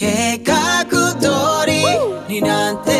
計画通りになんて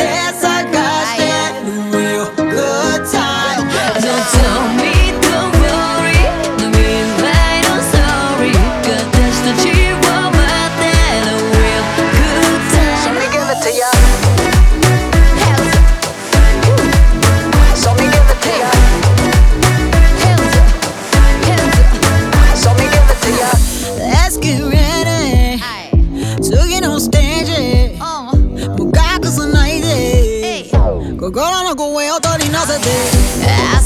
go away, I thought he knows.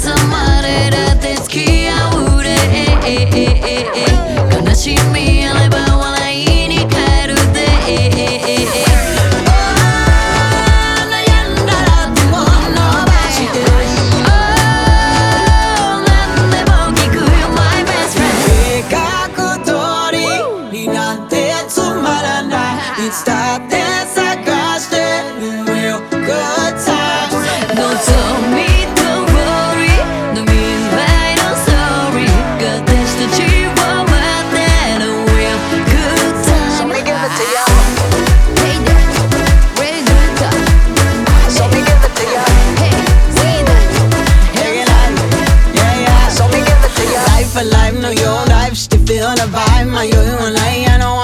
夜 life のようライブして feel the vibe 迷いはない I don't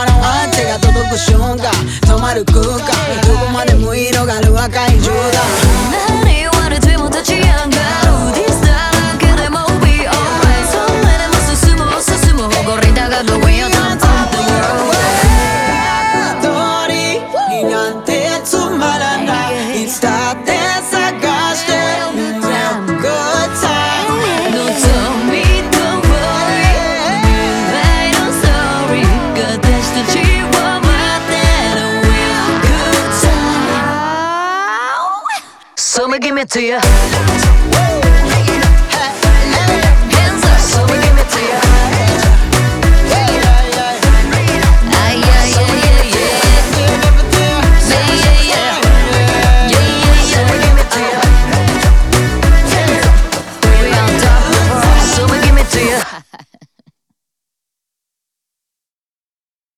手が届く瞬間止まる空間どこまでも色がある若い銃だ Summer, give me to you.